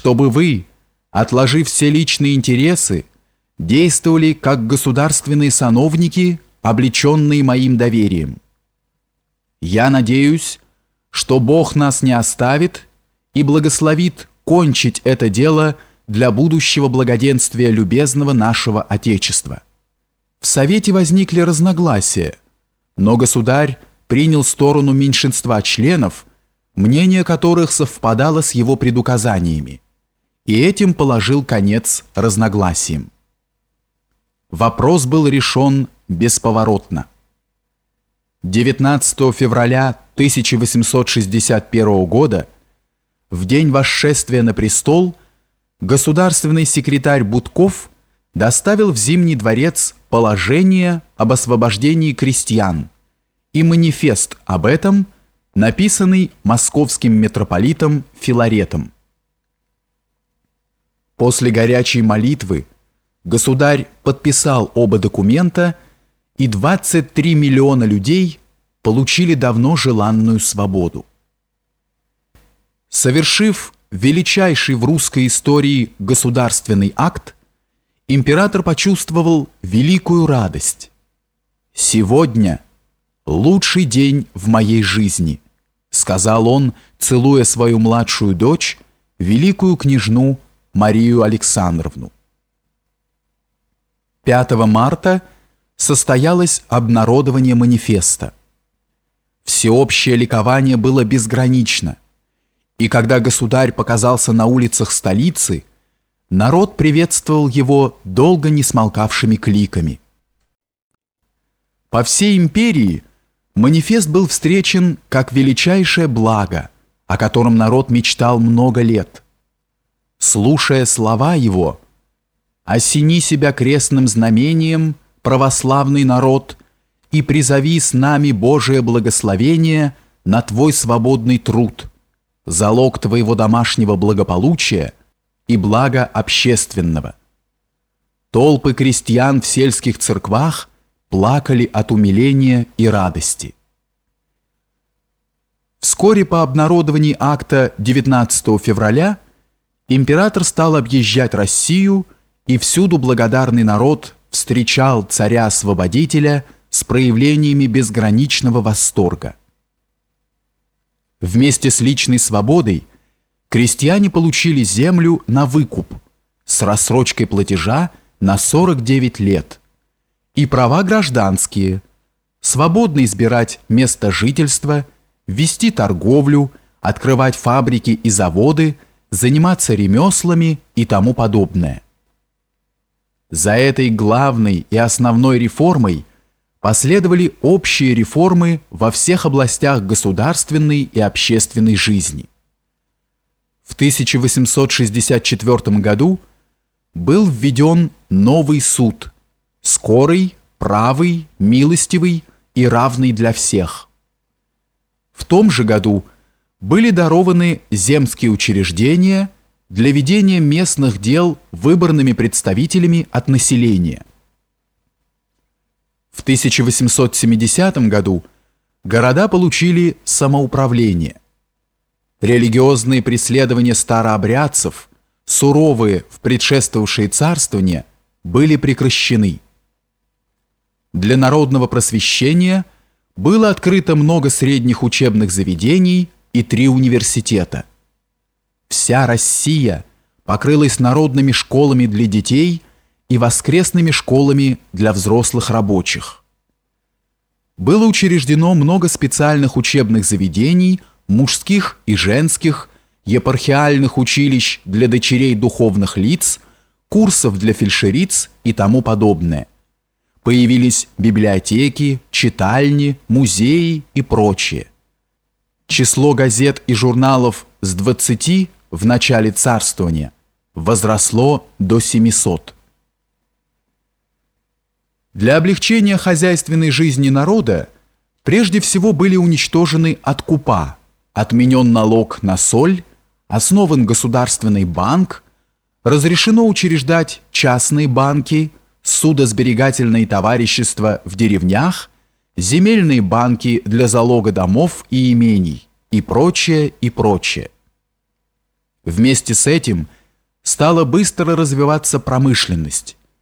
чтобы вы, отложив все личные интересы, действовали как государственные сановники, облеченные моим доверием. Я надеюсь, что Бог нас не оставит и благословит кончить это дело для будущего благоденствия любезного нашего Отечества. В Совете возникли разногласия, но государь принял сторону меньшинства членов, мнение которых совпадало с его предуказаниями, и этим положил конец разногласиям. Вопрос был решен бесповоротно. 19 февраля 1861 года, в день восшествия на престол, государственный секретарь Будков доставил в Зимний дворец положение об освобождении крестьян и манифест об этом, написанный московским митрополитом Филаретом. После горячей молитвы государь подписал оба документа, и 23 миллиона людей получили давно желанную свободу. Совершив величайший в русской истории государственный акт, император почувствовал великую радость. «Сегодня лучший день в моей жизни», сказал он, целуя свою младшую дочь, великую княжну Марию Александровну. 5 марта состоялось обнародование манифеста. Всеобщее ликование было безгранично, и когда государь показался на улицах столицы, народ приветствовал его долго не смолкавшими кликами. По всей империи манифест был встречен как величайшее благо, о котором народ мечтал много лет – слушая слова его, «Осени себя крестным знамением, православный народ, и призови с нами Божие благословение на твой свободный труд, залог твоего домашнего благополучия и блага общественного». Толпы крестьян в сельских церквах плакали от умиления и радости. Вскоре по обнародовании акта 19 февраля император стал объезжать Россию, и всюду благодарный народ встречал царя-освободителя с проявлениями безграничного восторга. Вместе с личной свободой крестьяне получили землю на выкуп с рассрочкой платежа на 49 лет и права гражданские, свободно избирать место жительства, вести торговлю, открывать фабрики и заводы – заниматься ремеслами и тому подобное. За этой главной и основной реформой последовали общие реформы во всех областях государственной и общественной жизни. В 1864 году был введен новый суд, скорый, правый, милостивый и равный для всех. В том же году – были дарованы земские учреждения для ведения местных дел выборными представителями от населения. В 1870 году города получили самоуправление. Религиозные преследования старообрядцев, суровые в предшествовавшие царствования, были прекращены. Для народного просвещения было открыто много средних учебных заведений – и три университета. Вся Россия покрылась народными школами для детей и воскресными школами для взрослых рабочих. Было учреждено много специальных учебных заведений, мужских и женских, епархиальных училищ для дочерей духовных лиц, курсов для фельдшериц и тому подобное. Появились библиотеки, читальни, музеи и прочее. Число газет и журналов с 20 в начале царствования возросло до 700. Для облегчения хозяйственной жизни народа прежде всего были уничтожены откупа, отменен налог на соль, основан государственный банк, разрешено учреждать частные банки, судосберегательные товарищества в деревнях земельные банки для залога домов и имений и прочее, и прочее. Вместе с этим стала быстро развиваться промышленность,